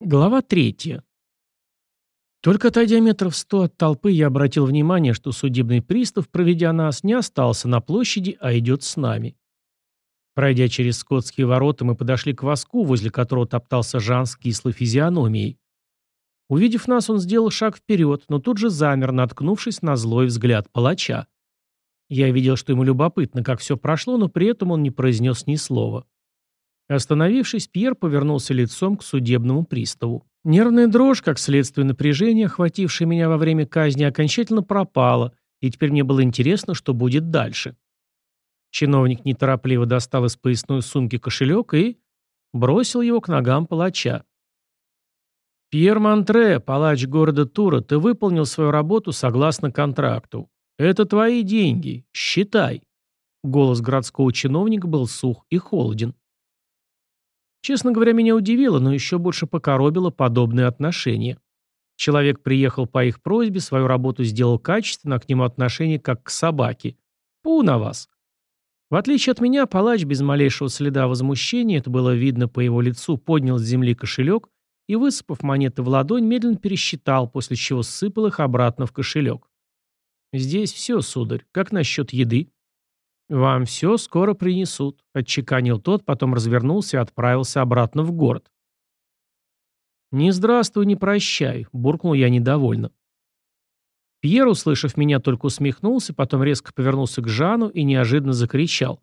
Глава третья. Только отойдя метров сто от толпы, я обратил внимание, что судебный пристав, проведя нас, не остался на площади, а идет с нами. Пройдя через скотские ворота, мы подошли к воску, возле которого топтался Жан с кислой физиономией. Увидев нас, он сделал шаг вперед, но тут же замер, наткнувшись на злой взгляд палача. Я видел, что ему любопытно, как все прошло, но при этом он не произнес ни слова. Остановившись, Пьер повернулся лицом к судебному приставу. Нервная дрожь, как следствие напряжения, охватившее меня во время казни, окончательно пропала, и теперь мне было интересно, что будет дальше. Чиновник неторопливо достал из поясной сумки кошелек и бросил его к ногам палача. «Пьер Монтре, палач города Тура, ты выполнил свою работу согласно контракту. Это твои деньги. Считай». Голос городского чиновника был сух и холоден. Честно говоря, меня удивило, но еще больше покоробило подобное отношение. Человек приехал по их просьбе, свою работу сделал качественно, а к нему отношение как к собаке. Пу на вас. В отличие от меня, палач без малейшего следа возмущения, это было видно по его лицу, поднял с земли кошелек и, высыпав монеты в ладонь, медленно пересчитал, после чего сыпал их обратно в кошелек. «Здесь все, сударь. Как насчет еды?» «Вам все скоро принесут», — отчеканил тот, потом развернулся и отправился обратно в город. «Не здравствуй, не прощай», — буркнул я недовольно. Пьер, услышав меня, только усмехнулся, потом резко повернулся к Жану и неожиданно закричал.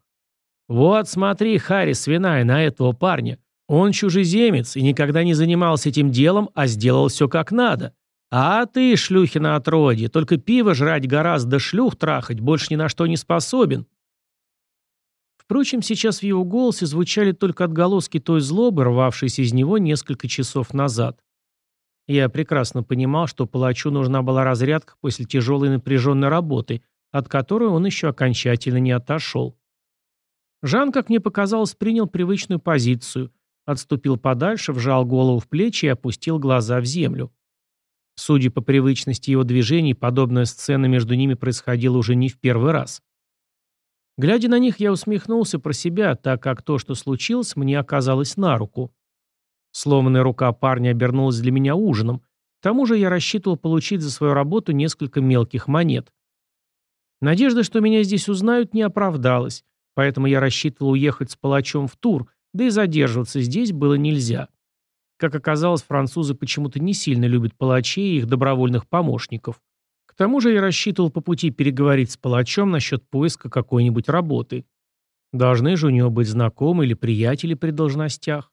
«Вот смотри, Харри, свиная, на этого парня. Он чужеземец и никогда не занимался этим делом, а сделал все как надо. А ты, шлюхина отродье, только пиво жрать гораздо, шлюх трахать, больше ни на что не способен». Впрочем, сейчас в его голосе звучали только отголоски той злобы, рвавшейся из него несколько часов назад. Я прекрасно понимал, что палачу нужна была разрядка после тяжелой напряженной работы, от которой он еще окончательно не отошел. Жан, как мне показалось, принял привычную позицию, отступил подальше, вжал голову в плечи и опустил глаза в землю. Судя по привычности его движений, подобная сцена между ними происходила уже не в первый раз. Глядя на них, я усмехнулся про себя, так как то, что случилось, мне оказалось на руку. Сломанная рука парня обернулась для меня ужином. К тому же я рассчитывал получить за свою работу несколько мелких монет. Надежда, что меня здесь узнают, не оправдалась, поэтому я рассчитывал уехать с палачом в тур, да и задерживаться здесь было нельзя. Как оказалось, французы почему-то не сильно любят палачей и их добровольных помощников. Тому же я рассчитывал по пути переговорить с палачом насчет поиска какой-нибудь работы. Должны же у него быть знакомые или приятели при должностях.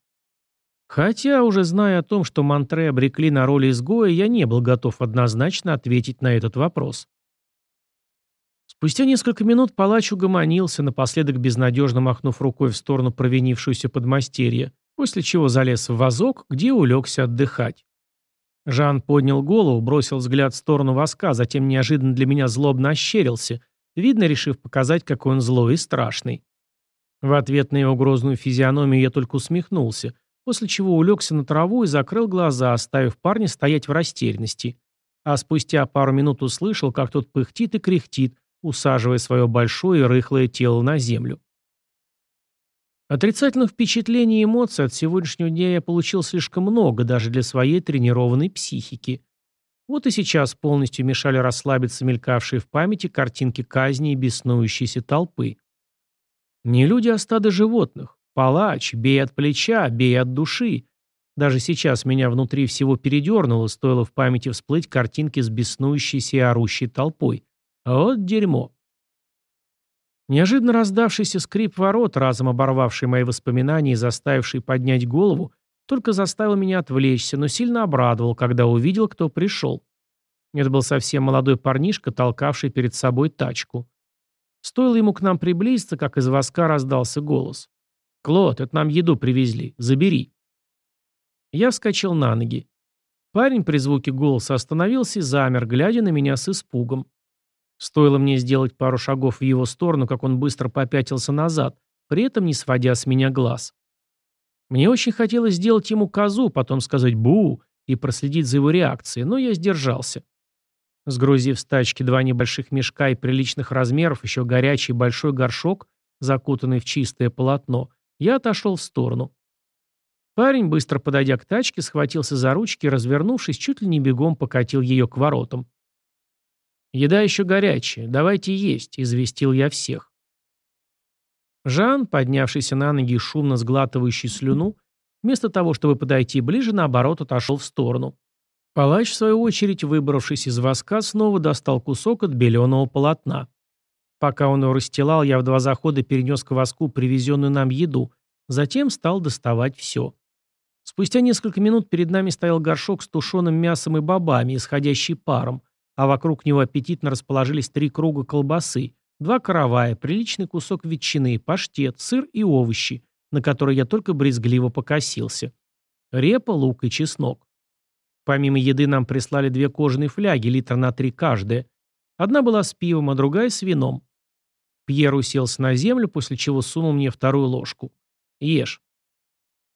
Хотя, уже зная о том, что Монтре обрекли на роль изгоя, я не был готов однозначно ответить на этот вопрос. Спустя несколько минут палач угомонился, напоследок безнадежно махнув рукой в сторону провинившуюся подмастерья, после чего залез в вазок, где улегся отдыхать. Жан поднял голову, бросил взгляд в сторону воска, затем неожиданно для меня злобно ощерился, видно, решив показать, какой он злой и страшный. В ответ на его грозную физиономию я только усмехнулся, после чего улегся на траву и закрыл глаза, оставив парня стоять в растерянности. А спустя пару минут услышал, как тот пыхтит и кряхтит, усаживая свое большое и рыхлое тело на землю. Отрицательных впечатлений и эмоций от сегодняшнего дня я получил слишком много, даже для своей тренированной психики. Вот и сейчас полностью мешали расслабиться мелькавшие в памяти картинки казни и беснующейся толпы. Не люди, а стадо животных. Палач, бей от плеча, бей от души. Даже сейчас меня внутри всего передернуло, стоило в памяти всплыть картинки с беснующейся и орущей толпой. Вот дерьмо. Неожиданно раздавшийся скрип ворот, разом оборвавший мои воспоминания и заставивший поднять голову, только заставил меня отвлечься, но сильно обрадовал, когда увидел, кто пришел. Это был совсем молодой парнишка, толкавший перед собой тачку. Стоило ему к нам приблизиться, как из воска раздался голос. «Клод, это нам еду привезли. Забери». Я вскочил на ноги. Парень при звуке голоса остановился и замер, глядя на меня с испугом. Стоило мне сделать пару шагов в его сторону, как он быстро попятился назад, при этом не сводя с меня глаз. Мне очень хотелось сделать ему козу, потом сказать «бу» и проследить за его реакцией, но я сдержался. Сгрузив с тачки два небольших мешка и приличных размеров, еще горячий большой горшок, закутанный в чистое полотно, я отошел в сторону. Парень, быстро подойдя к тачке, схватился за ручки и, развернувшись, чуть ли не бегом покатил ее к воротам. «Еда еще горячая, давайте есть», — известил я всех. Жан, поднявшийся на ноги и шумно сглатывающий слюну, вместо того, чтобы подойти ближе, наоборот, отошел в сторону. Палач, в свою очередь, выбравшись из воска, снова достал кусок от беленого полотна. Пока он его расстилал, я в два захода перенес к воску привезенную нам еду, затем стал доставать все. Спустя несколько минут перед нами стоял горшок с тушеным мясом и бобами, исходящий паром, а вокруг него аппетитно расположились три круга колбасы, два каравая, приличный кусок ветчины, паштет, сыр и овощи, на которые я только брезгливо покосился. Репа, лук и чеснок. Помимо еды нам прислали две кожаные фляги, литра на три каждая. Одна была с пивом, а другая с вином. Пьер уселся на землю, после чего сунул мне вторую ложку. «Ешь».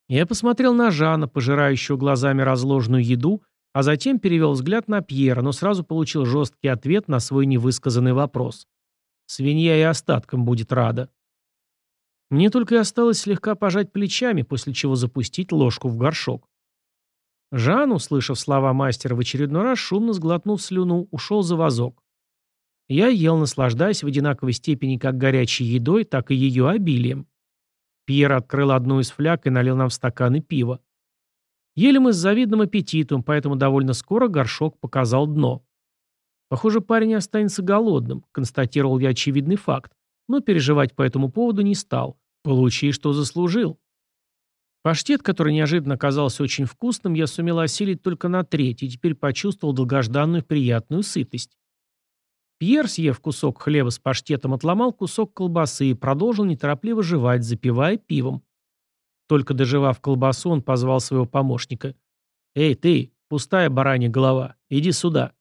Я посмотрел на Жана, пожирающего глазами разложенную еду, а затем перевел взгляд на Пьера, но сразу получил жесткий ответ на свой невысказанный вопрос. Свинья и остатком будет рада. Мне только и осталось слегка пожать плечами, после чего запустить ложку в горшок. Жан, услышав слова мастера в очередной раз, шумно сглотнув слюну, ушел за вазок. Я ел, наслаждаясь в одинаковой степени как горячей едой, так и ее обилием. Пьер открыл одну из фляг и налил нам в стаканы пива. Ели мы с завидным аппетитом, поэтому довольно скоро горшок показал дно. Похоже, парень останется голодным, констатировал я очевидный факт, но переживать по этому поводу не стал. Получи, что заслужил. Паштет, который неожиданно оказался очень вкусным, я сумел осилить только на треть и теперь почувствовал долгожданную приятную сытость. Пьер, съев кусок хлеба с паштетом, отломал кусок колбасы и продолжил неторопливо жевать, запивая пивом. Только доживав колбасу, он позвал своего помощника. «Эй, ты, пустая баранья голова, иди сюда».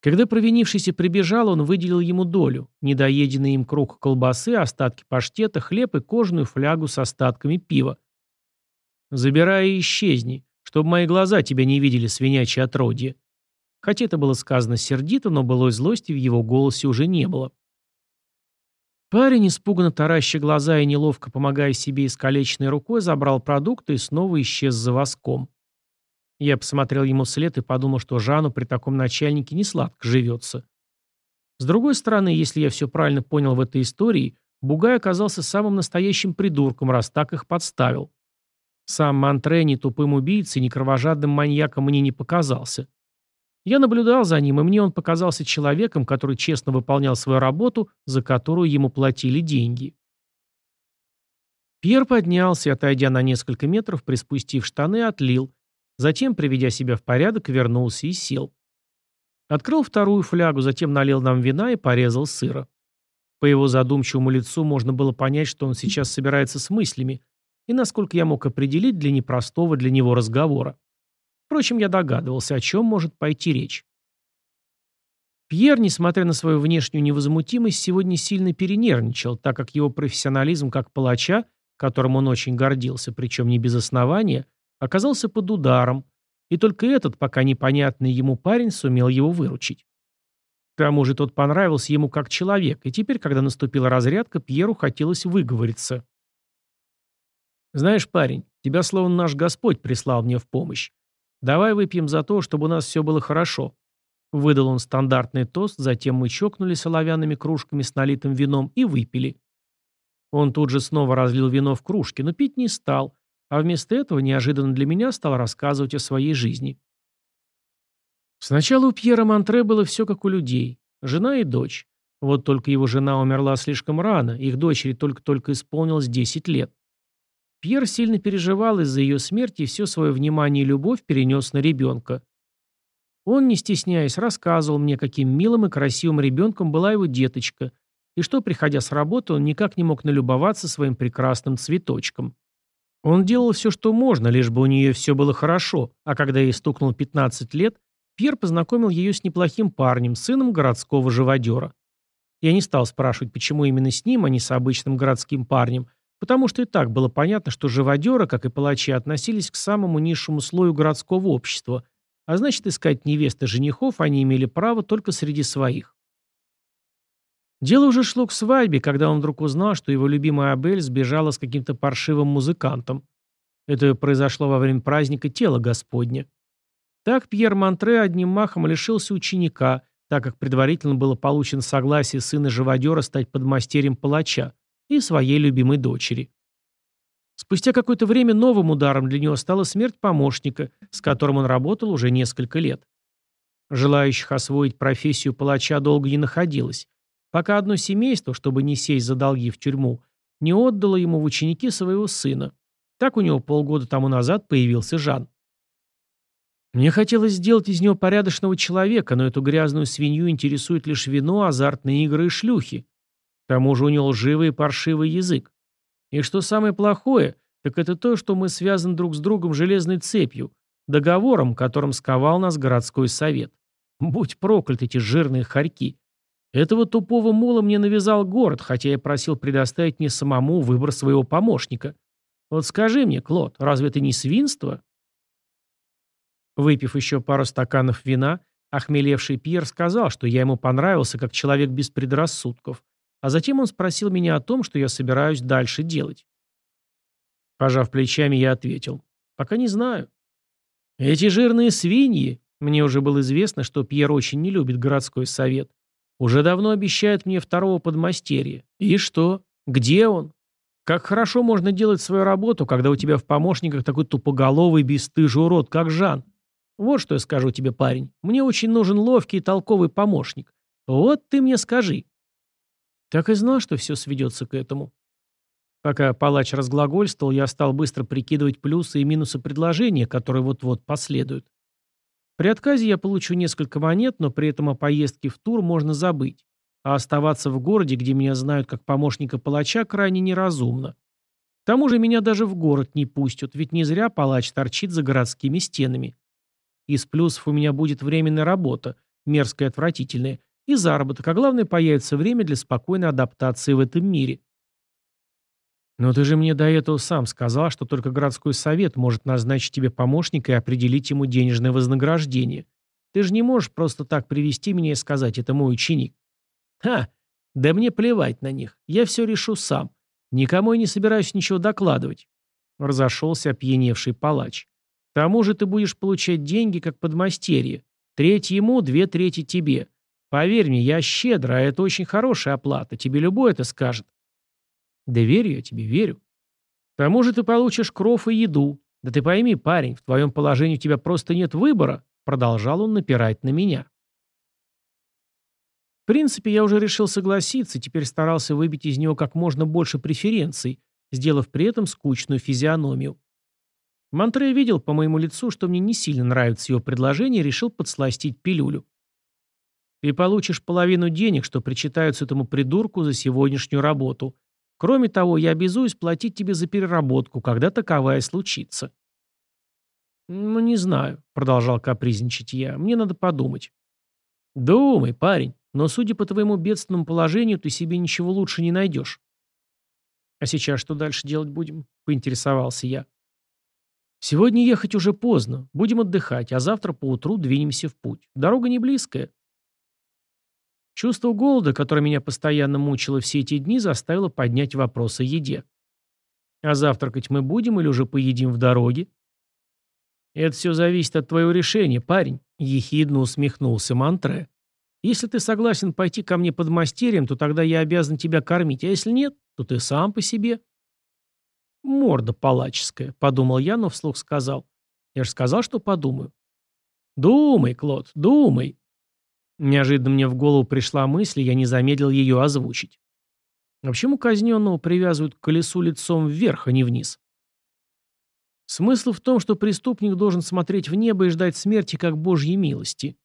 Когда провинившийся прибежал, он выделил ему долю, недоеденный им круг колбасы, остатки паштета, хлеб и кожаную флягу с остатками пива. «Забирай и исчезни, чтобы мои глаза тебя не видели, свинячье отродье». Хотя это было сказано сердито, но былой злости в его голосе уже не было. Парень, испуганно тараща глаза и неловко помогая себе искалеченной рукой, забрал продукты и снова исчез за воском. Я посмотрел ему вслед и подумал, что Жану при таком начальнике не сладко живется. С другой стороны, если я все правильно понял в этой истории, Бугай оказался самым настоящим придурком, раз так их подставил. Сам Монтре ни тупым убийцей, ни кровожадным маньяком мне не показался. Я наблюдал за ним, и мне он показался человеком, который честно выполнял свою работу, за которую ему платили деньги. Пьер поднялся отойдя на несколько метров, приспустив штаны, отлил, Затем, приведя себя в порядок, вернулся и сел. Открыл вторую флягу, затем налил нам вина и порезал сыра. По его задумчивому лицу можно было понять, что он сейчас собирается с мыслями, и насколько я мог определить для непростого для него разговора. Впрочем, я догадывался, о чем может пойти речь. Пьер, несмотря на свою внешнюю невозмутимость, сегодня сильно перенервничал, так как его профессионализм как палача, которым он очень гордился, причем не без основания, оказался под ударом, и только этот, пока непонятный ему парень, сумел его выручить. К тому же тот понравился ему как человек, и теперь, когда наступила разрядка, Пьеру хотелось выговориться. «Знаешь, парень, тебя словно наш Господь прислал мне в помощь. Давай выпьем за то, чтобы у нас все было хорошо». Выдал он стандартный тост, затем мы чокнули соловянными кружками с налитым вином и выпили. Он тут же снова разлил вино в кружки, но пить не стал, а вместо этого неожиданно для меня стал рассказывать о своей жизни. Сначала у Пьера Монтре было все как у людей. Жена и дочь. Вот только его жена умерла слишком рано, их дочери только-только исполнилось 10 лет. Пьер сильно переживал из-за ее смерти и все свое внимание и любовь перенес на ребенка. Он, не стесняясь, рассказывал мне, каким милым и красивым ребенком была его деточка, и что, приходя с работы, он никак не мог налюбоваться своим прекрасным цветочком. Он делал все, что можно, лишь бы у нее все было хорошо, а когда ей стукнул 15 лет, Пьер познакомил ее с неплохим парнем, сыном городского живодера. Я не стал спрашивать, почему именно с ним, а не с обычным городским парнем, потому что и так было понятно, что живодеры, как и палачи, относились к самому низшему слою городского общества, а значит, искать невесты женихов они имели право только среди своих. Дело уже шло к свадьбе, когда он вдруг узнал, что его любимая Абель сбежала с каким-то паршивым музыкантом. Это произошло во время праздника тела Господня. Так Пьер Монтре одним махом лишился ученика, так как предварительно было получено согласие сына живодера стать подмастерьем палача и своей любимой дочери. Спустя какое-то время новым ударом для него стала смерть помощника, с которым он работал уже несколько лет. Желающих освоить профессию палача долго не находилось, пока одно семейство, чтобы не сесть за долги в тюрьму, не отдало ему в ученики своего сына. Так у него полгода тому назад появился Жан. Мне хотелось сделать из него порядочного человека, но эту грязную свинью интересует лишь вино, азартные игры и шлюхи. Тому же у него лживый и паршивый язык. И что самое плохое, так это то, что мы связаны друг с другом железной цепью, договором, которым сковал нас городской совет. Будь прокляты эти жирные хорьки. Этого тупого мула мне навязал город, хотя я просил предоставить мне самому выбор своего помощника. Вот скажи мне, Клод, разве это не свинство? Выпив еще пару стаканов вина, охмелевший Пьер сказал, что я ему понравился как человек без предрассудков, а затем он спросил меня о том, что я собираюсь дальше делать. Пожав плечами, я ответил, пока не знаю. Эти жирные свиньи, мне уже было известно, что Пьер очень не любит городской совет, уже давно обещают мне второго подмастерья. И что? Где он? Как хорошо можно делать свою работу, когда у тебя в помощниках такой тупоголовый, бесстыжий урод, как Жан. Вот что я скажу тебе, парень. Мне очень нужен ловкий и толковый помощник. Вот ты мне скажи. Так и знал, что все сведется к этому. Пока палач разглагольствовал, я стал быстро прикидывать плюсы и минусы предложения, которые вот-вот последуют. При отказе я получу несколько монет, но при этом о поездке в тур можно забыть. А оставаться в городе, где меня знают как помощника палача, крайне неразумно. К тому же меня даже в город не пустят, ведь не зря палач торчит за городскими стенами. Из плюсов у меня будет временная работа, мерзкая и отвратительная, и заработок, а главное, появится время для спокойной адаптации в этом мире. Но ты же мне до этого сам сказал, что только городской совет может назначить тебе помощника и определить ему денежное вознаграждение. Ты же не можешь просто так привести меня и сказать, это мой ученик. Ха, да мне плевать на них. Я все решу сам. Никому я не собираюсь ничего докладывать. Разошелся опьяневший палач. К тому же ты будешь получать деньги как подмастерье. Треть ему, две трети тебе. Поверь мне, я щедро, а это очень хорошая оплата. Тебе любой это скажет. Да верю я тебе, верю. К тому же ты получишь кров и еду. Да ты пойми, парень, в твоем положении у тебя просто нет выбора. Продолжал он напирать на меня. В принципе, я уже решил согласиться, теперь старался выбить из него как можно больше преференций, сделав при этом скучную физиономию. Монтре видел по моему лицу, что мне не сильно нравится его предложение, и решил подсластить пилюлю. Ты получишь половину денег, что причитаются этому придурку за сегодняшнюю работу. Кроме того, я обязуюсь платить тебе за переработку, когда таковая случится. «Ну, не знаю», — продолжал капризничать я. «Мне надо подумать». «Думай, парень. Но, судя по твоему бедственному положению, ты себе ничего лучше не найдешь». «А сейчас что дальше делать будем?» — поинтересовался я. «Сегодня ехать уже поздно. Будем отдыхать, а завтра поутру двинемся в путь. Дорога не близкая». Чувство голода, которое меня постоянно мучило все эти дни, заставило поднять вопрос о еде. А завтракать мы будем или уже поедим в дороге? Это все зависит от твоего решения, парень, ехидно усмехнулся Мантре. Если ты согласен пойти ко мне под мастерием, то тогда я обязан тебя кормить, а если нет, то ты сам по себе. Морда палаческая, подумал я, но вслух сказал. Я же сказал, что подумаю. Думай, Клод, думай. Неожиданно мне в голову пришла мысль, я не замедлил ее озвучить. А почему казненного привязывают к колесу лицом вверх, а не вниз? Смысл в том, что преступник должен смотреть в небо и ждать смерти как Божьей милости.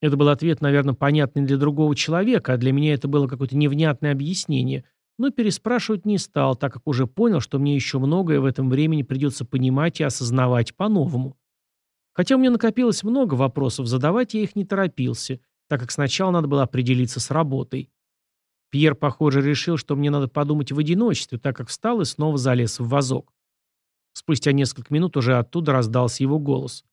Это был ответ, наверное, понятный для другого человека, а для меня это было какое-то невнятное объяснение, но переспрашивать не стал, так как уже понял, что мне еще многое в этом времени придется понимать и осознавать по-новому. Хотя у меня накопилось много вопросов, задавать я их не торопился, так как сначала надо было определиться с работой. Пьер, похоже, решил, что мне надо подумать в одиночестве, так как встал и снова залез в вазок. Спустя несколько минут уже оттуда раздался его голос.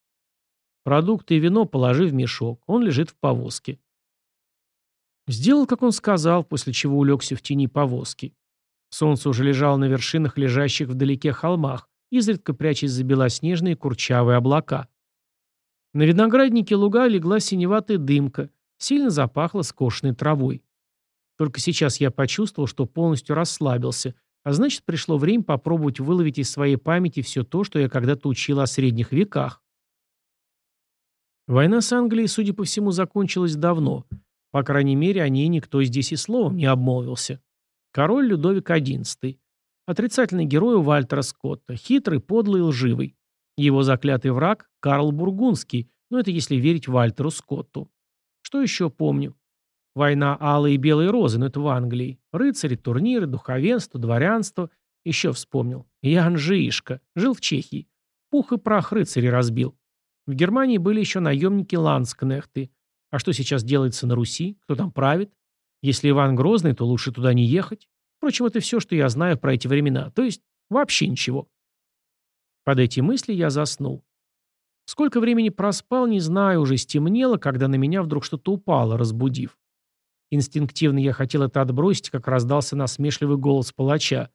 «Продукты и вино положи в мешок. Он лежит в повозке». Сделал, как он сказал, после чего улегся в тени повозки. Солнце уже лежало на вершинах лежащих вдалеке холмах, изредка прячась за белоснежные курчавые облака. На винограднике луга легла синеватая дымка, сильно запахло скошенной травой. Только сейчас я почувствовал, что полностью расслабился, а значит, пришло время попробовать выловить из своей памяти все то, что я когда-то учил о средних веках. Война с Англией, судя по всему, закончилась давно. По крайней мере, о ней никто здесь и словом не обмолвился. Король Людовик XI. Отрицательный герой у Вальтера Скотта. Хитрый, подлый и лживый. Его заклятый враг – Карл Бургундский, но это если верить Вальтеру Скотту. Что еще помню? Война Алой и Белой Розы, но это в Англии. Рыцари, турниры, духовенство, дворянство. Еще вспомнил. Ян Жишка. Жил в Чехии. Пух и прах рыцарей разбил. В Германии были еще наемники-ланскнехты. А что сейчас делается на Руси? Кто там правит? Если Иван Грозный, то лучше туда не ехать. Впрочем, это все, что я знаю про эти времена. То есть вообще ничего. Под эти мысли я заснул. Сколько времени проспал, не знаю, уже стемнело, когда на меня вдруг что-то упало, разбудив. Инстинктивно я хотел это отбросить, как раздался насмешливый голос палача.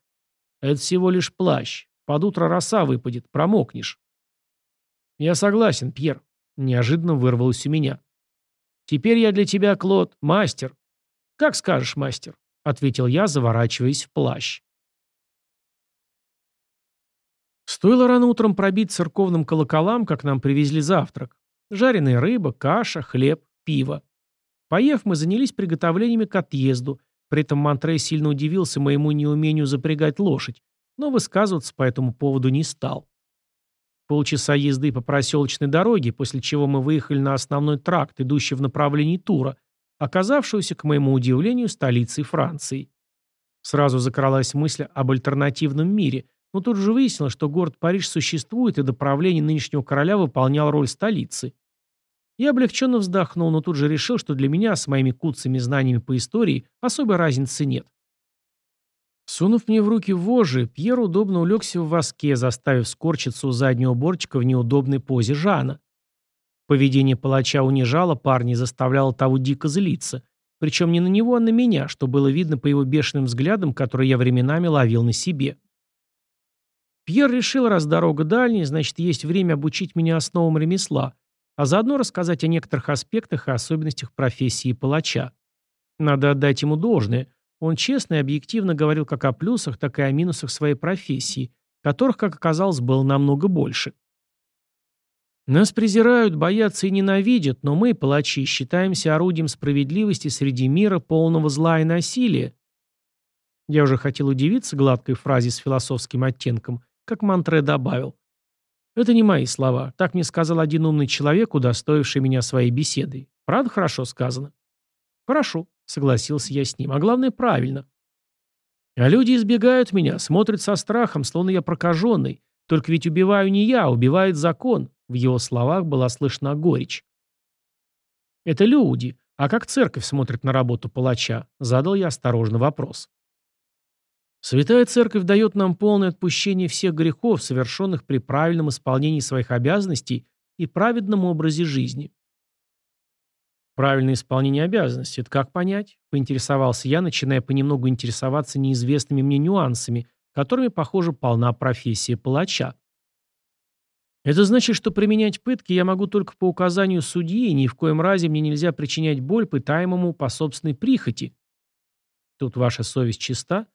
«Это всего лишь плащ. Под утро роса выпадет, промокнешь». «Я согласен, Пьер», — неожиданно вырвалось у меня. «Теперь я для тебя, Клод, мастер». «Как скажешь, мастер», — ответил я, заворачиваясь в плащ. Стоило рано утром пробить церковным колоколам, как нам привезли завтрак. Жареная рыба, каша, хлеб, пиво. Поев, мы занялись приготовлениями к отъезду. При этом Монтрей сильно удивился моему неумению запрягать лошадь, но высказываться по этому поводу не стал. Полчаса езды по проселочной дороге, после чего мы выехали на основной тракт, идущий в направлении Тура, оказавшегося, к моему удивлению, столицей Франции. Сразу закралась мысль об альтернативном мире, но тут же выяснилось, что город Париж существует, и до правления нынешнего короля выполнял роль столицы. Я облегченно вздохнул, но тут же решил, что для меня с моими куцами знаниями по истории особой разницы нет. Сунув мне в руки вожжи, Пьер удобно улегся в воске, заставив скорчиться у заднего бортика в неудобной позе Жана. Поведение палача унижало парня и заставляло того дико злиться. Причем не на него, а на меня, что было видно по его бешеным взглядам, которые я временами ловил на себе. Пьер решил, раз дорога дальняя, значит, есть время обучить меня основам ремесла, а заодно рассказать о некоторых аспектах и особенностях профессии палача. Надо отдать ему должное. Он честно и объективно говорил как о плюсах, так и о минусах своей профессии, которых, как оказалось, было намного больше. Нас презирают, боятся и ненавидят, но мы, палачи, считаемся орудием справедливости среди мира, полного зла и насилия. Я уже хотел удивиться гладкой фразе с философским оттенком, как Мантре добавил. Это не мои слова. Так мне сказал один умный человек, удостоивший меня своей беседой. Правда хорошо сказано? Хорошо, согласился я с ним. А главное, правильно. А люди избегают меня, смотрят со страхом, словно я прокаженный. Только ведь убиваю не я, а убивает закон. В его словах была слышна горечь. Это люди. А как церковь смотрит на работу палача? Задал я осторожно вопрос. Святая Церковь дает нам полное отпущение всех грехов, совершенных при правильном исполнении своих обязанностей и праведном образе жизни. Правильное исполнение обязанностей – это как понять? Поинтересовался я, начиная понемногу интересоваться неизвестными мне нюансами, которыми, похоже, полна профессия палача. Это значит, что применять пытки я могу только по указанию судьи, и ни в коем разе мне нельзя причинять боль пытаемому по собственной прихоти. Тут ваша совесть чиста?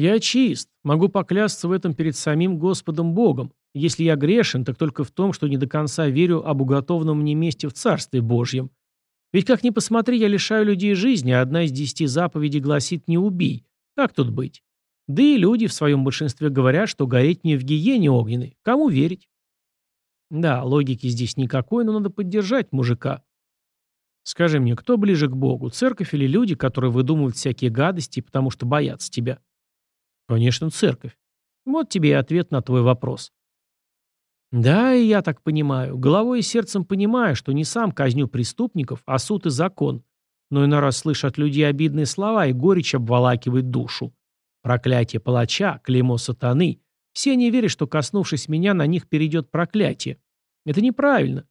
Я чист, могу поклясться в этом перед самим Господом Богом. Если я грешен, так только в том, что не до конца верю об уготованном мне месте в Царстве Божьем. Ведь как ни посмотри, я лишаю людей жизни, а одна из десяти заповедей гласит «не убий». Как тут быть? Да и люди в своем большинстве говорят, что гореть не в гиене огненной. Кому верить? Да, логики здесь никакой, но надо поддержать мужика. Скажи мне, кто ближе к Богу, церковь или люди, которые выдумывают всякие гадости, потому что боятся тебя? Конечно, церковь. Вот тебе и ответ на твой вопрос. Да, и я так понимаю. Головой и сердцем понимаю, что не сам казню преступников, а суд и закон. Но иной раз слышу от людей обидные слова, и горечь обволакивает душу. Проклятие палача, клеймо сатаны. Все они верят, что, коснувшись меня, на них перейдет проклятие. Это неправильно.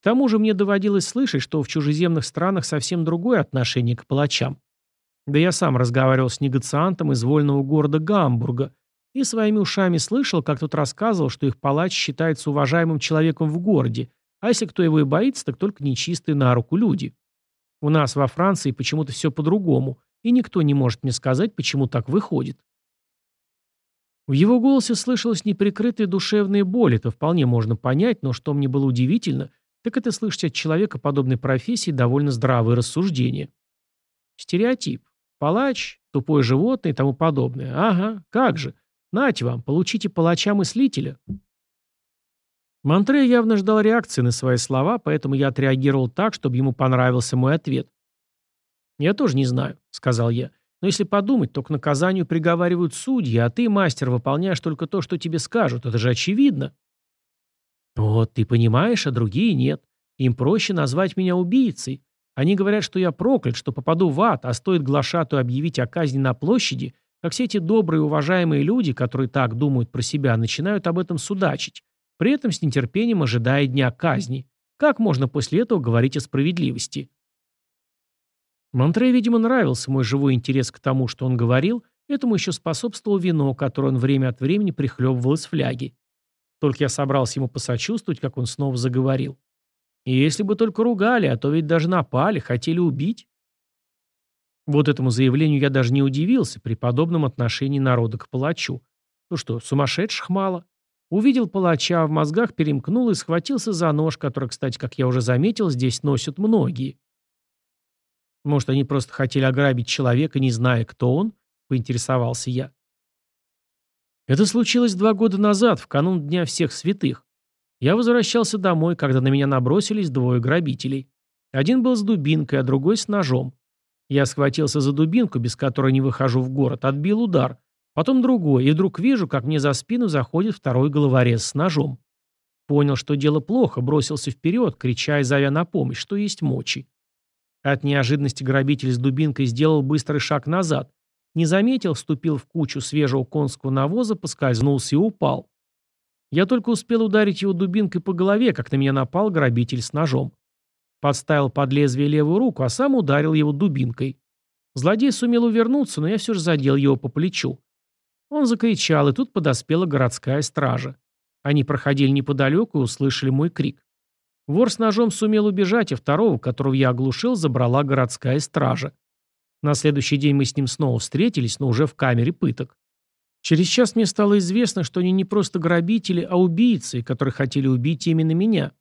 К тому же мне доводилось слышать, что в чужеземных странах совсем другое отношение к палачам. Да я сам разговаривал с негациантом из вольного города Гамбурга, и своими ушами слышал, как тот рассказывал, что их палач считается уважаемым человеком в городе, а если кто его и боится, так только нечистые на руку люди. У нас во Франции почему-то все по-другому, и никто не может мне сказать, почему так выходит. В его голосе слышалась неприкрытая душевная боль, это вполне можно понять, но что мне было удивительно, так это слышать от человека подобной профессии довольно здравые рассуждения. Стереотип. Палач, тупое животное и тому подобное. Ага, как же. Нате вам, получите палача-мыслителя. Монтре явно ждал реакции на свои слова, поэтому я отреагировал так, чтобы ему понравился мой ответ. «Я тоже не знаю», — сказал я. «Но если подумать, то к наказанию приговаривают судьи, а ты, мастер, выполняешь только то, что тебе скажут. Это же очевидно». «Вот, ты понимаешь, а другие нет. Им проще назвать меня убийцей. Они говорят, что я проклят, что попаду в ад, а стоит глашатую объявить о казни на площади, как все эти добрые уважаемые люди, которые так думают про себя, начинают об этом судачить, при этом с нетерпением ожидая дня казни. Как можно после этого говорить о справедливости? Монтре, видимо, нравился мой живой интерес к тому, что он говорил, этому еще способствовало вино, которое он время от времени прихлебывал из фляги. Только я собрался ему посочувствовать, как он снова заговорил. И если бы только ругали, а то ведь даже напали, хотели убить. Вот этому заявлению я даже не удивился при подобном отношении народа к палачу. Ну что, сумасшедших мало? Увидел палача, в мозгах перемкнул и схватился за нож, который, кстати, как я уже заметил, здесь носят многие. Может, они просто хотели ограбить человека, не зная, кто он? Поинтересовался я. Это случилось два года назад, в канун Дня всех святых. Я возвращался домой, когда на меня набросились двое грабителей. Один был с дубинкой, а другой с ножом. Я схватился за дубинку, без которой не выхожу в город, отбил удар. Потом другой, и вдруг вижу, как мне за спину заходит второй головорез с ножом. Понял, что дело плохо, бросился вперед, крича и зовя на помощь, что есть мочи. От неожиданности грабитель с дубинкой сделал быстрый шаг назад. Не заметил, вступил в кучу свежего конского навоза, поскользнулся и упал. Я только успел ударить его дубинкой по голове, как на меня напал грабитель с ножом. Подставил под лезвие левую руку, а сам ударил его дубинкой. Злодей сумел увернуться, но я все же задел его по плечу. Он закричал, и тут подоспела городская стража. Они проходили неподалеку и услышали мой крик. Вор с ножом сумел убежать, а второго, которого я оглушил, забрала городская стража. На следующий день мы с ним снова встретились, но уже в камере пыток. Через час мне стало известно, что они не просто грабители, а убийцы, которые хотели убить именно меня.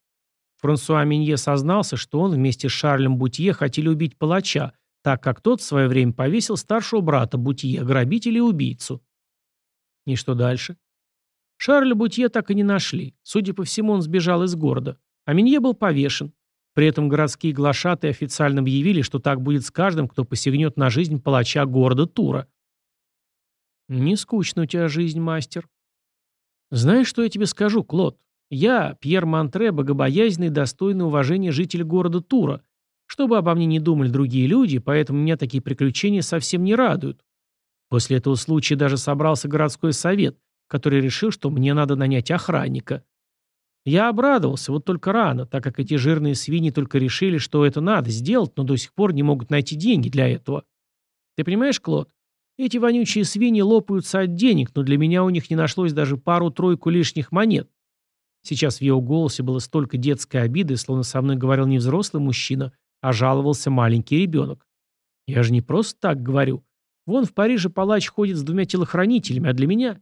Франсуа Минье сознался, что он вместе с Шарлем Бутье хотели убить палача, так как тот в свое время повесил старшего брата Бутье, грабителя и убийцу. И что дальше? Шарля Бутье так и не нашли. Судя по всему, он сбежал из города. А Минье был повешен. При этом городские глашатые официально объявили, что так будет с каждым, кто посягнет на жизнь палача города Тура. «Не скучно у тебя жизнь, мастер». «Знаешь, что я тебе скажу, Клод? Я, Пьер Монтре, богобоязненный, достойный уважения житель города Тура. Чтобы обо мне не думали другие люди, поэтому меня такие приключения совсем не радуют. После этого случая даже собрался городской совет, который решил, что мне надо нанять охранника. Я обрадовался, вот только рано, так как эти жирные свиньи только решили, что это надо сделать, но до сих пор не могут найти деньги для этого. Ты понимаешь, Клод, эти вонючие свиньи лопаются от денег, но для меня у них не нашлось даже пару-тройку лишних монет. Сейчас в его голосе было столько детской обиды, словно со мной говорил не взрослый мужчина, а жаловался маленький ребенок. Я же не просто так говорю. Вон в Париже палач ходит с двумя телохранителями, а для меня...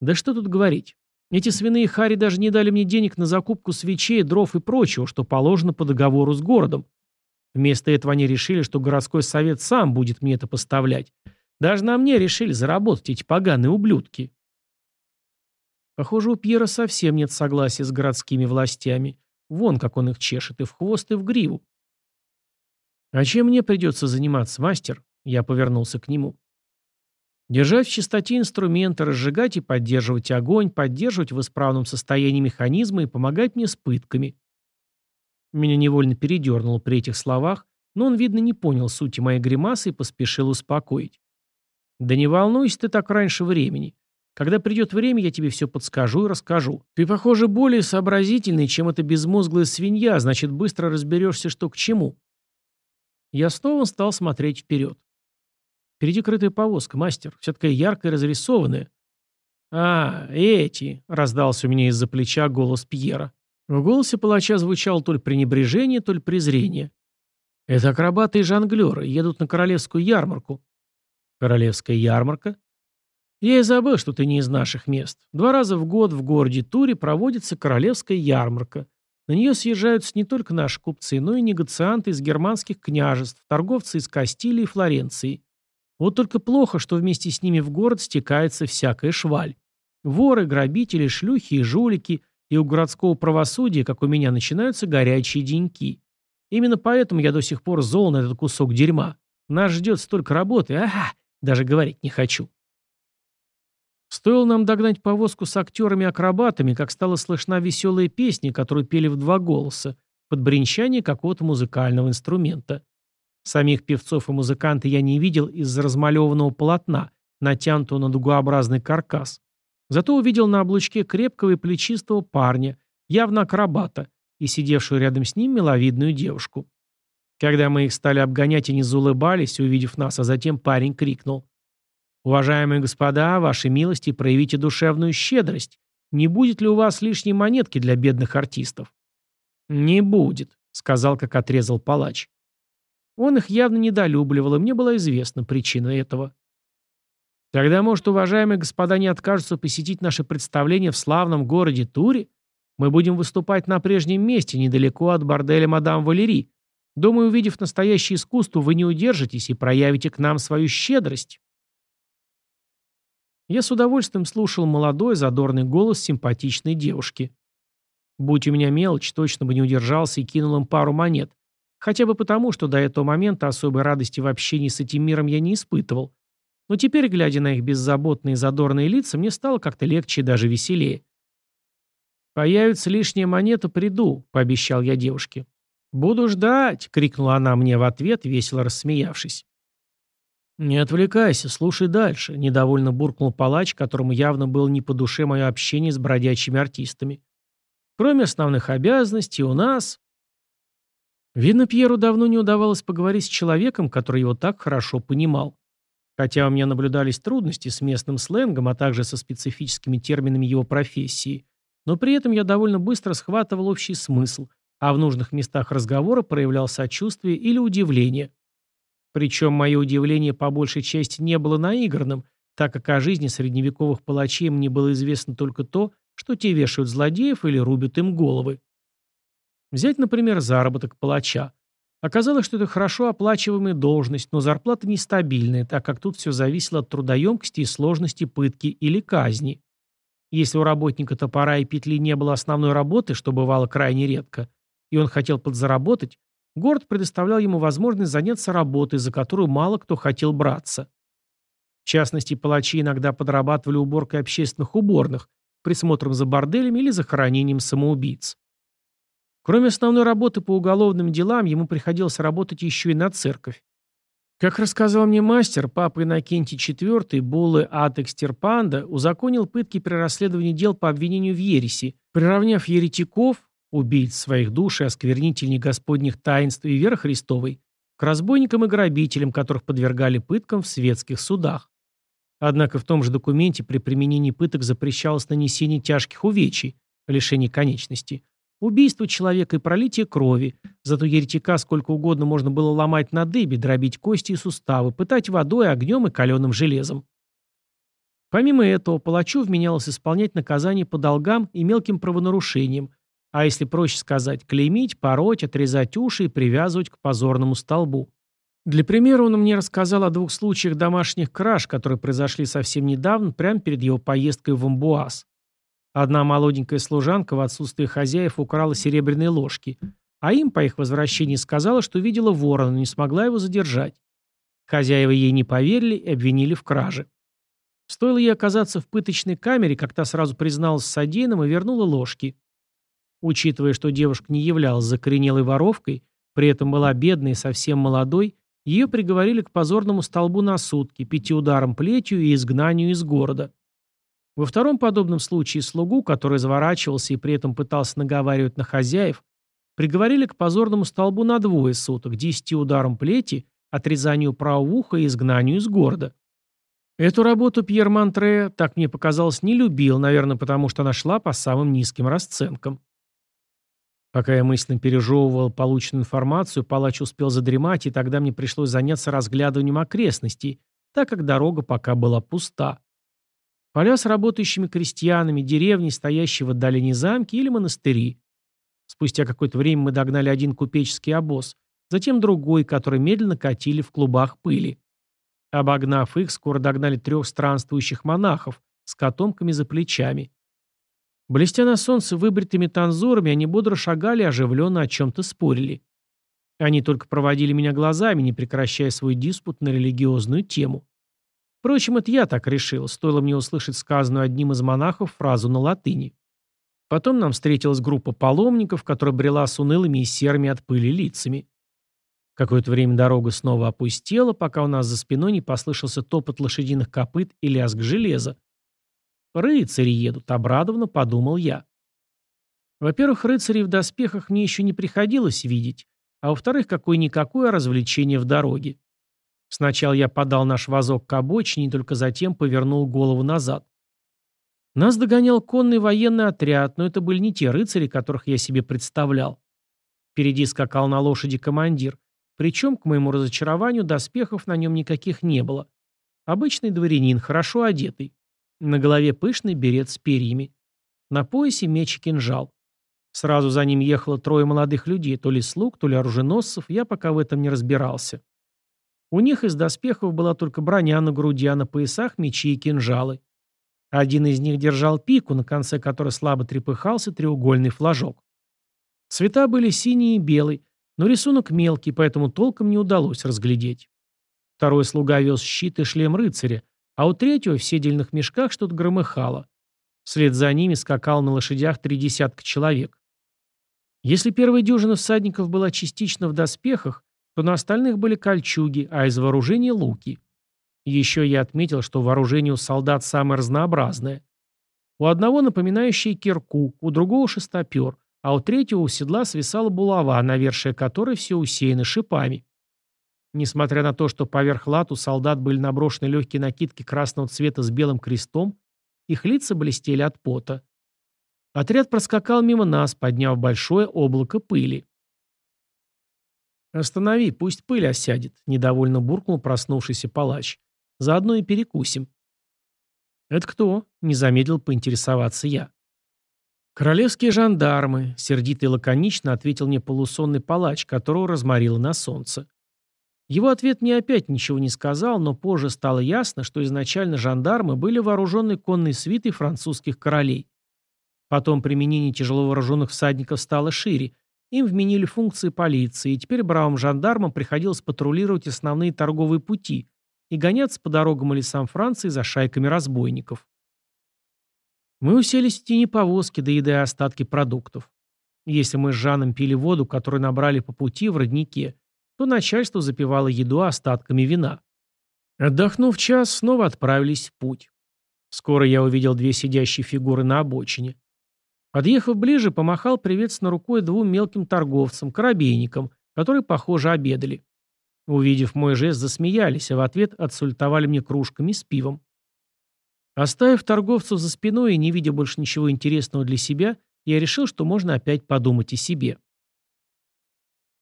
Да что тут говорить. Эти свиные хари даже не дали мне денег на закупку свечей, дров и прочего, что положено по договору с городом. Вместо этого они решили, что городской совет сам будет мне это поставлять. Даже на мне решили заработать эти поганые ублюдки. Похоже, у Пьера совсем нет согласия с городскими властями. Вон, как он их чешет, и в хвост, и в гриву. «А чем мне придется заниматься, мастер?» Я повернулся к нему. Держать в чистоте инструменты, разжигать и поддерживать огонь, поддерживать в исправном состоянии механизмы и помогать мне с пытками. Меня невольно передернуло при этих словах, но он, видно, не понял сути моей гримасы и поспешил успокоить. «Да не волнуйся ты так раньше времени. Когда придет время, я тебе все подскажу и расскажу. Ты, похоже, более сообразительный, чем эта безмозглая свинья, значит, быстро разберешься, что к чему». Я снова стал смотреть вперед. Впереди крытая повозка, мастер, вся такая яркая разрисованная. «А, эти!» — раздался у меня из-за плеча голос Пьера. В голосе палача звучало то ли пренебрежение, то ли презрение. «Это акробаты и жонглеры, едут на королевскую ярмарку». «Королевская ярмарка?» «Я и забыл, что ты не из наших мест. Два раза в год в городе Туре проводится королевская ярмарка. На нее съезжаются не только наши купцы, но и негацианты из германских княжеств, торговцы из Кастилии и Флоренции. Вот только плохо, что вместе с ними в город стекается всякая шваль. Воры, грабители, шлюхи и жулики, и у городского правосудия, как у меня, начинаются горячие деньки. Именно поэтому я до сих пор зол на этот кусок дерьма. Нас ждет столько работы, ага, даже говорить не хочу. Стоило нам догнать повозку с актерами-акробатами, как стала слышна веселая песня, которую пели в два голоса, под бренчание какого-то музыкального инструмента. Самих певцов и музыканта я не видел из-за размалеванного полотна, натянутого на дугообразный каркас. Зато увидел на облучке крепкого и плечистого парня, явно акробата, и сидевшую рядом с ним миловидную девушку. Когда мы их стали обгонять, они заулыбались, увидев нас, а затем парень крикнул. «Уважаемые господа, ваши милости, проявите душевную щедрость. Не будет ли у вас лишней монетки для бедных артистов?» «Не будет», — сказал, как отрезал палач. Он их явно недолюбливал, и мне была известна причина этого. Тогда, может, уважаемые господа не откажутся посетить наше представление в славном городе Туре? Мы будем выступать на прежнем месте, недалеко от борделя мадам Валерий. Думаю, увидев настоящее искусство, вы не удержитесь и проявите к нам свою щедрость. Я с удовольствием слушал молодой, задорный голос симпатичной девушки. Будь у меня мелочь, точно бы не удержался и кинул им пару монет. Хотя бы потому, что до этого момента особой радости в общении с этим миром я не испытывал. Но теперь, глядя на их беззаботные задорные лица, мне стало как-то легче и даже веселее. «Появится лишняя монета, приду», — пообещал я девушке. «Буду ждать», — крикнула она мне в ответ, весело рассмеявшись. «Не отвлекайся, слушай дальше», — недовольно буркнул палач, которому явно было не по душе мое общение с бродячими артистами. «Кроме основных обязанностей, у нас...» Видно, Пьеру давно не удавалось поговорить с человеком, который его так хорошо понимал. Хотя у меня наблюдались трудности с местным сленгом, а также со специфическими терминами его профессии, но при этом я довольно быстро схватывал общий смысл, а в нужных местах разговора проявлял сочувствие или удивление. Причем мое удивление по большей части не было наигранным, так как о жизни средневековых палачей мне было известно только то, что те вешают злодеев или рубят им головы. Взять, например, заработок палача. Оказалось, что это хорошо оплачиваемая должность, но зарплата нестабильная, так как тут все зависело от трудоемкости и сложности пытки или казни. Если у работника топора и петли не было основной работы, что бывало крайне редко, и он хотел подзаработать, город предоставлял ему возможность заняться работой, за которую мало кто хотел браться. В частности, палачи иногда подрабатывали уборкой общественных уборных, присмотром за борделями или захоронением самоубийц. Кроме основной работы по уголовным делам, ему приходилось работать еще и на церковь. Как рассказал мне мастер, папа Иннокентий IV, Буллы Ат Экстерпанда, узаконил пытки при расследовании дел по обвинению в ереси, приравняв еретиков, убийц своих душ и осквернителей Господних таинств и веры Христовой, к разбойникам и грабителям, которых подвергали пыткам в светских судах. Однако в том же документе при применении пыток запрещалось нанесение тяжких увечий, лишение конечности, Убийство человека и пролитие крови. Зато еретика сколько угодно можно было ломать на дыбе, дробить кости и суставы, пытать водой, огнем и каленым железом. Помимо этого, палачу вменялось исполнять наказание по долгам и мелким правонарушениям, а если проще сказать, клеймить, пороть, отрезать уши и привязывать к позорному столбу. Для примера он мне рассказал о двух случаях домашних краж, которые произошли совсем недавно, прямо перед его поездкой в Амбуаз. Одна молоденькая служанка в отсутствие хозяев украла серебряные ложки, а им по их возвращении сказала, что видела ворона, но не смогла его задержать. Хозяева ей не поверили и обвинили в краже. Стоило ей оказаться в пыточной камере, как та сразу призналась содеянным и вернула ложки. Учитывая, что девушка не являлась закоренелой воровкой, при этом была бедной и совсем молодой, ее приговорили к позорному столбу на сутки, пяти ударам плетью и изгнанию из города. Во втором подобном случае слугу, который заворачивался и при этом пытался наговаривать на хозяев, приговорили к позорному столбу на двое суток, десяти ударом плети, отрезанию правого уха и изгнанию из города. Эту работу Пьер Монтре, так мне показалось, не любил, наверное, потому что она шла по самым низким расценкам. Пока я мысленно пережевывал полученную информацию, палач успел задремать, и тогда мне пришлось заняться разглядыванием окрестностей, так как дорога пока была пуста. Поля с работающими крестьянами, деревни, стоящие в отдалении замки или монастыри. Спустя какое-то время мы догнали один купеческий обоз, затем другой, который медленно катили в клубах пыли. Обогнав их, скоро догнали трех странствующих монахов с котомками за плечами. Блестя на солнце выбритыми танзурами, они бодро шагали и оживленно о чем-то спорили. Они только проводили меня глазами, не прекращая свой диспут на религиозную тему. Впрочем, это я так решил, стоило мне услышать сказанную одним из монахов фразу на латыни. Потом нам встретилась группа паломников, которая брела с унылыми и серыми от пыли лицами. Какое-то время дорога снова опустела, пока у нас за спиной не послышался топот лошадиных копыт и лязг железа. «Рыцари едут», — обрадованно подумал я. Во-первых, рыцарей в доспехах мне еще не приходилось видеть, а во-вторых, какое-никакое развлечение в дороге. Сначала я подал наш вазок к обочине и только затем повернул голову назад. Нас догонял конный военный отряд, но это были не те рыцари, которых я себе представлял. Впереди скакал на лошади командир, причем, к моему разочарованию, доспехов на нем никаких не было. Обычный дворянин, хорошо одетый. На голове пышный берет с перьями. На поясе меч и кинжал. Сразу за ним ехало трое молодых людей, то ли слуг, то ли оруженосцев, я пока в этом не разбирался. У них из доспехов была только броня на груди, а на поясах мечи и кинжалы. Один из них держал пику, на конце которой слабо трепыхался треугольный флажок. Цвета были синий и белый, но рисунок мелкий, поэтому толком не удалось разглядеть. Второй слуга вез щит и шлем рыцаря, а у третьего в седельных мешках что-то громыхало. Вслед за ними скакал на лошадях три десятка человек. Если первая дюжина всадников была частично в доспехах, то на остальных были кольчуги, а из вооружения луки. Еще я отметил, что вооружение у солдат самое разнообразное. У одного напоминающее кирку, у другого шестопер, а у третьего у седла свисала булава, навершие которой все усеяно шипами. Несмотря на то, что поверх лат у солдат были наброшены легкие накидки красного цвета с белым крестом, их лица блестели от пота. Отряд проскакал мимо нас, подняв большое облако пыли. «Останови, пусть пыль осядет», — недовольно буркнул проснувшийся палач. «Заодно и перекусим». «Это кто?» — не замедлил поинтересоваться я. «Королевские жандармы», — сердито и лаконично ответил мне полусонный палач, которого разморило на солнце. Его ответ мне опять ничего не сказал, но позже стало ясно, что изначально жандармы были вооружены конной свитой французских королей. Потом применение тяжело вооруженных всадников стало шире, им вменили функции полиции, и теперь бравым жандармам приходилось патрулировать основные торговые пути и гоняться по дорогам и лесам Франции за шайками разбойников. Мы уселись в тени повозки, доедая остатки продуктов. Если мы с Жаном пили воду, которую набрали по пути в роднике, то начальство запивало еду остатками вина. Отдохнув час, снова отправились в путь. Скоро я увидел две сидящие фигуры на обочине. Подъехав ближе, помахал приветственно рукой двум мелким торговцам, корабейникам, которые, похоже, обедали. Увидев мой жест, засмеялись, а в ответ отсультовали мне кружками с пивом. Оставив торговцев за спиной и не видя больше ничего интересного для себя, я решил, что можно опять подумать о себе.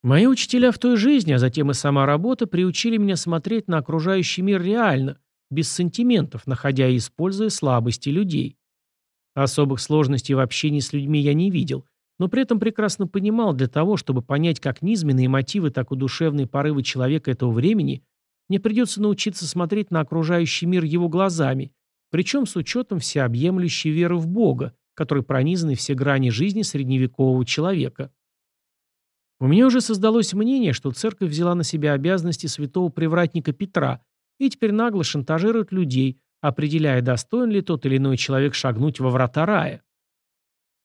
Мои учителя в той жизни, а затем и сама работа, приучили меня смотреть на окружающий мир реально, без сантиментов, находя и используя слабости людей. Особых сложностей в общении с людьми я не видел, но при этом прекрасно понимал, для того, чтобы понять как низменные мотивы, так и душевные порывы человека этого времени, мне придется научиться смотреть на окружающий мир его глазами, причем с учетом всеобъемлющей веры в Бога, которой пронизаны все грани жизни средневекового человека. У меня уже создалось мнение, что церковь взяла на себя обязанности святого привратника Петра и теперь нагло шантажирует людей, определяя, достоин ли тот или иной человек шагнуть во врата рая.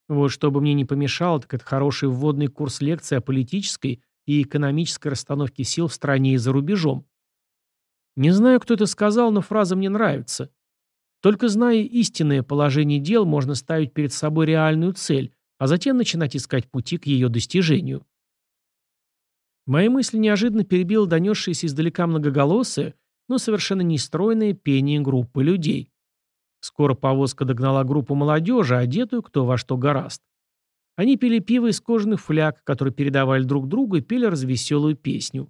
Вот что бы мне не помешало, так это хороший вводный курс лекции о политической и экономической расстановке сил в стране и за рубежом. Не знаю, кто это сказал, но фраза мне нравится. Только зная истинное положение дел, можно ставить перед собой реальную цель, а затем начинать искать пути к ее достижению. Мои мысли неожиданно перебило донесшееся издалека многоголосое, но совершенно нестройное пение группы людей. Скоро повозка догнала группу молодежи, одетую кто во что гораст. Они пили пиво из кожаных фляг, которые передавали друг другу и пели развеселую песню.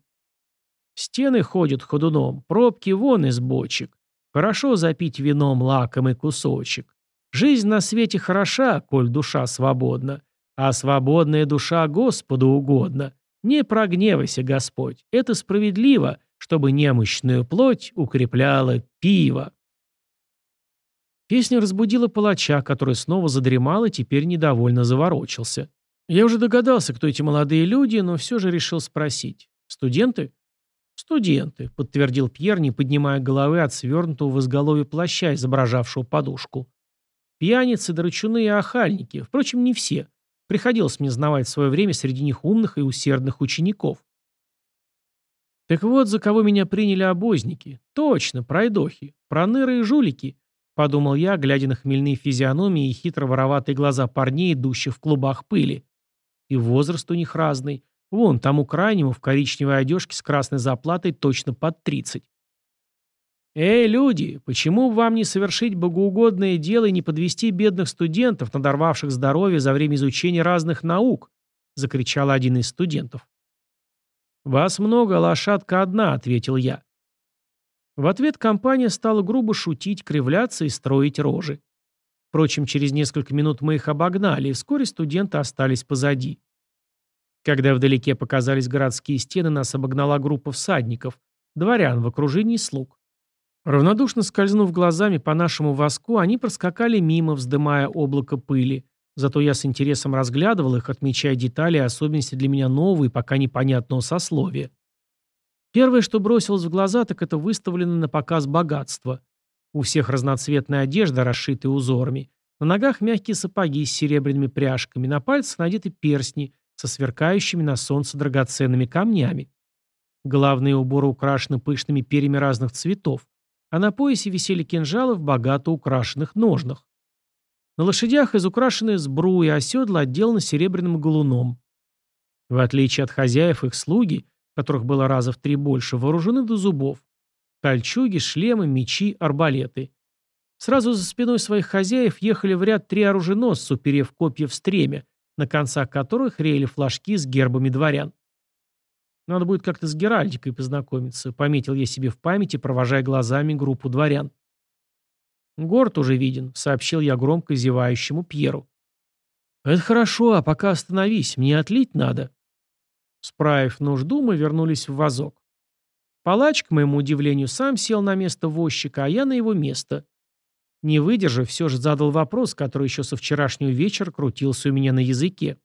Стены ходят ходуном, пробки вон из бочек. Хорошо запить вином лакомый кусочек. Жизнь на свете хороша, коль душа свободна. А свободная душа Господу угодна. Не прогневайся, Господь, это справедливо, чтобы немощную плоть укрепляла пиво. Песня разбудила палача, который снова задремал и теперь недовольно заворочился. Я уже догадался, кто эти молодые люди, но все же решил спросить. «Студенты?» «Студенты», — подтвердил Пьер, не поднимая головы от свернутого в изголовье плаща, изображавшего подушку. «Пьяницы, драчуны и охальники. Впрочем, не все. Приходилось мне знавать в свое время среди них умных и усердных учеников. Так вот, за кого меня приняли обозники. Точно, пройдохи, проныры и жулики, подумал я, глядя на хмельные физиономии и хитро вороватые глаза парней, идущих в клубах пыли. И возраст у них разный. Вон, тому крайнему в коричневой одежке с красной заплатой точно под тридцать. «Эй, люди, почему вам не совершить богоугодное дело и не подвести бедных студентов, надорвавших здоровье за время изучения разных наук?» — закричал один из студентов. «Вас много, лошадка одна», — ответил я. В ответ компания стала грубо шутить, кривляться и строить рожи. Впрочем, через несколько минут мы их обогнали, и вскоре студенты остались позади. Когда вдалеке показались городские стены, нас обогнала группа всадников, дворян в окружении слуг. Равнодушно скользнув глазами по нашему воску, они проскакали мимо, вздымая облако пыли. Зато я с интересом разглядывал их, отмечая детали и особенности для меня нового и пока непонятного сословия. Первое, что бросилось в глаза, так это выставленное на показ богатство. У всех разноцветная одежда, расшитая узорами. На ногах мягкие сапоги с серебряными пряжками, на пальцах надеты перстни со сверкающими на солнце драгоценными камнями. Главные уборы украшены пышными перьями разных цветов, а на поясе висели кинжалы в богато украшенных ножнах. На лошадях изукрашены сбруи, а седла отделаны серебряным галуном. В отличие от хозяев, их слуги, которых было раза в три больше, вооружены до зубов. Кольчуги, шлемы, мечи, арбалеты. Сразу за спиной своих хозяев ехали в ряд три оруженосца, уперев копья в стремя, на концах которых реяли флажки с гербами дворян. Надо будет как-то с Геральдикой познакомиться, пометил я себе в памяти, провожая глазами группу дворян. «Город уже виден», — сообщил я громко зевающему Пьеру. «Это хорошо, а пока остановись, мне отлить надо». Справив нужду, мы вернулись в вазок. Палач, к моему удивлению, сам сел на место возчика, а я на его место. Не выдержав, все же задал вопрос, который еще со вчерашнего вечера крутился у меня на языке.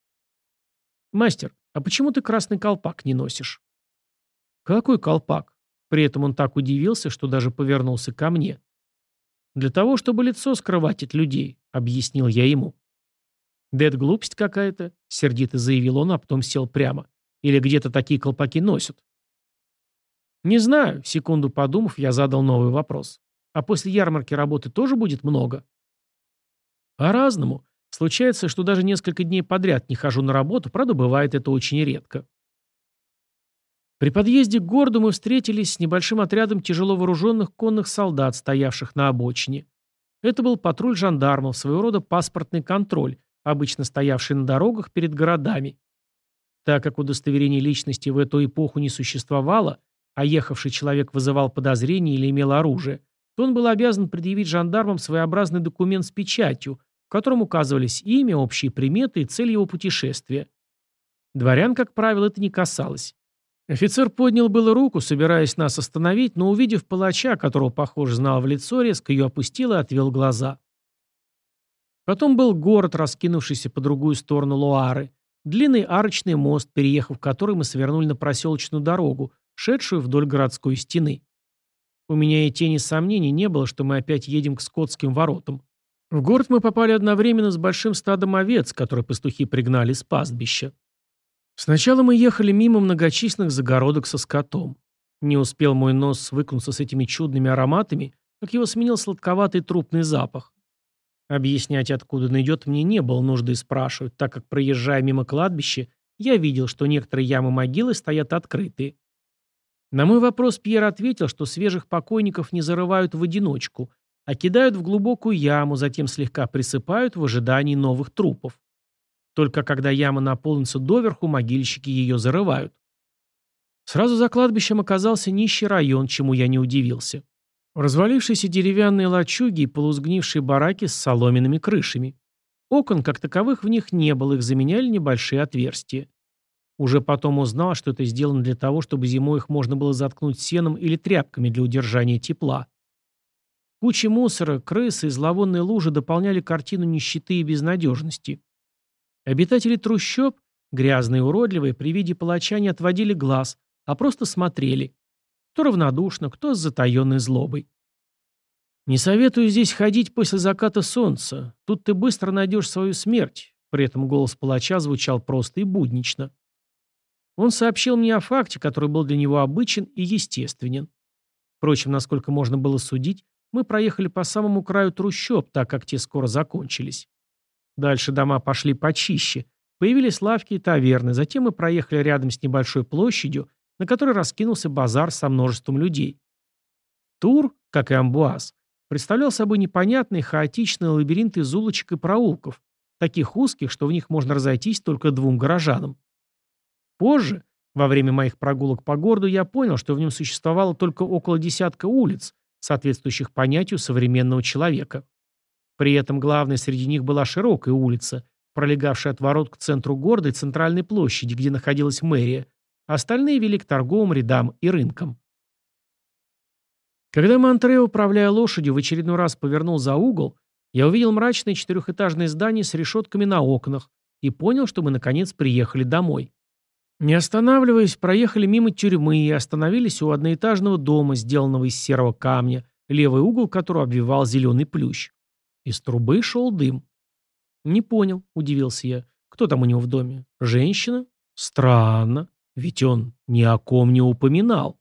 «Мастер, а почему ты красный колпак не носишь?» «Какой колпак?» При этом он так удивился, что даже повернулся ко мне. «Для того, чтобы лицо скрывать от людей», — объяснил я ему. «Да это глупость какая-то», — сердито заявил он, а потом сел прямо. «Или где-то такие колпаки носят?» «Не знаю», — секунду подумав, я задал новый вопрос. «А после ярмарки работы тоже будет много?» «По-разному. Случается, что даже несколько дней подряд не хожу на работу, правда, бывает это очень редко. При подъезде к городу мы встретились с небольшим отрядом тяжело вооруженных конных солдат, стоявших на обочине. Это был патруль жандармов, своего рода паспортный контроль, обычно стоявший на дорогах перед городами. Так как удостоверение личности в эту эпоху не существовало, а ехавший человек вызывал подозрения или имел оружие, то он был обязан предъявить жандармам своеобразный документ с печатью, в котором указывались имя, общие приметы и цель его путешествия. Дворян, как правило, это не касалось. Офицер поднял было руку, собираясь нас остановить, но, увидев палача, которого, похоже, знал в лицо, резко ее опустил и отвел глаза. Потом был город, раскинувшийся по другую сторону Луары, длинный арочный мост, переехав который мы свернули на проселочную дорогу, шедшую вдоль городской стены. У меня и тени сомнений не было, что мы опять едем к скотским воротам. В город мы попали одновременно с большим стадом овец, которые пастухи пригнали с пастбища. Сначала мы ехали мимо многочисленных загородок со скотом. Не успел мой нос свыкнуться с этими чудными ароматами, как его сменил сладковатый трупный запах. Объяснять, откуда он идет, мне не было нужды спрашивать, так как, проезжая мимо кладбища, я видел, что некоторые ямы могилы стоят открытые. На мой вопрос Пьер ответил, что свежих покойников не зарывают в одиночку, а кидают в глубокую яму, затем слегка присыпают в ожидании новых трупов. Только когда яма наполнится доверху, могильщики ее зарывают. Сразу за кладбищем оказался нищий район, чему я не удивился. Развалившиеся деревянные лачуги и полузгнившие бараки с соломенными крышами. Окон, как таковых, в них не было, их заменяли небольшие отверстия. Уже потом узнал, что это сделано для того, чтобы зимой их можно было заткнуть сеном или тряпками для удержания тепла. Кучи мусора, крысы и зловонные лужи дополняли картину нищеты и безнадежности. Обитатели трущоб, грязные и уродливые, при виде палача не отводили глаз, а просто смотрели. Кто равнодушно, кто с затаенной злобой. «Не советую здесь ходить после заката солнца. Тут ты быстро найдешь свою смерть». При этом голос палача звучал просто и буднично. Он сообщил мне о факте, который был для него обычен и естественен. Впрочем, насколько можно было судить, мы проехали по самому краю трущоб, так как те скоро закончились. Дальше дома пошли почище. Появились лавки и таверны, затем мы проехали рядом с небольшой площадью, на которой раскинулся базар со множеством людей. Тур, как и Амбуаз, представлял собой непонятный хаотичный лабиринт из улочек и проулков, таких узких, что в них можно разойтись только двум горожанам. Позже, во время моих прогулок по городу, я понял, что в нем существовало только около десятка улиц, соответствующих понятию современного человека. При этом главной среди них была широкая улица, пролегавшая от ворот к центру города и центральной площади, где находилась мэрия, остальные вели к торговым рядам и рынкам. Когда Монтрео, управляя лошадью, в очередной раз повернул за угол, я увидел мрачное четырехэтажное здание с решетками на окнах и понял, что мы наконец приехали домой. Не останавливаясь, проехали мимо тюрьмы и остановились у одноэтажного дома, сделанного из серого камня, левый угол которого обвивал зеленый плющ. Из трубы шел дым. «Не понял», — удивился я. «Кто там у него в доме? Женщина? Странно, ведь он ни о ком не упоминал».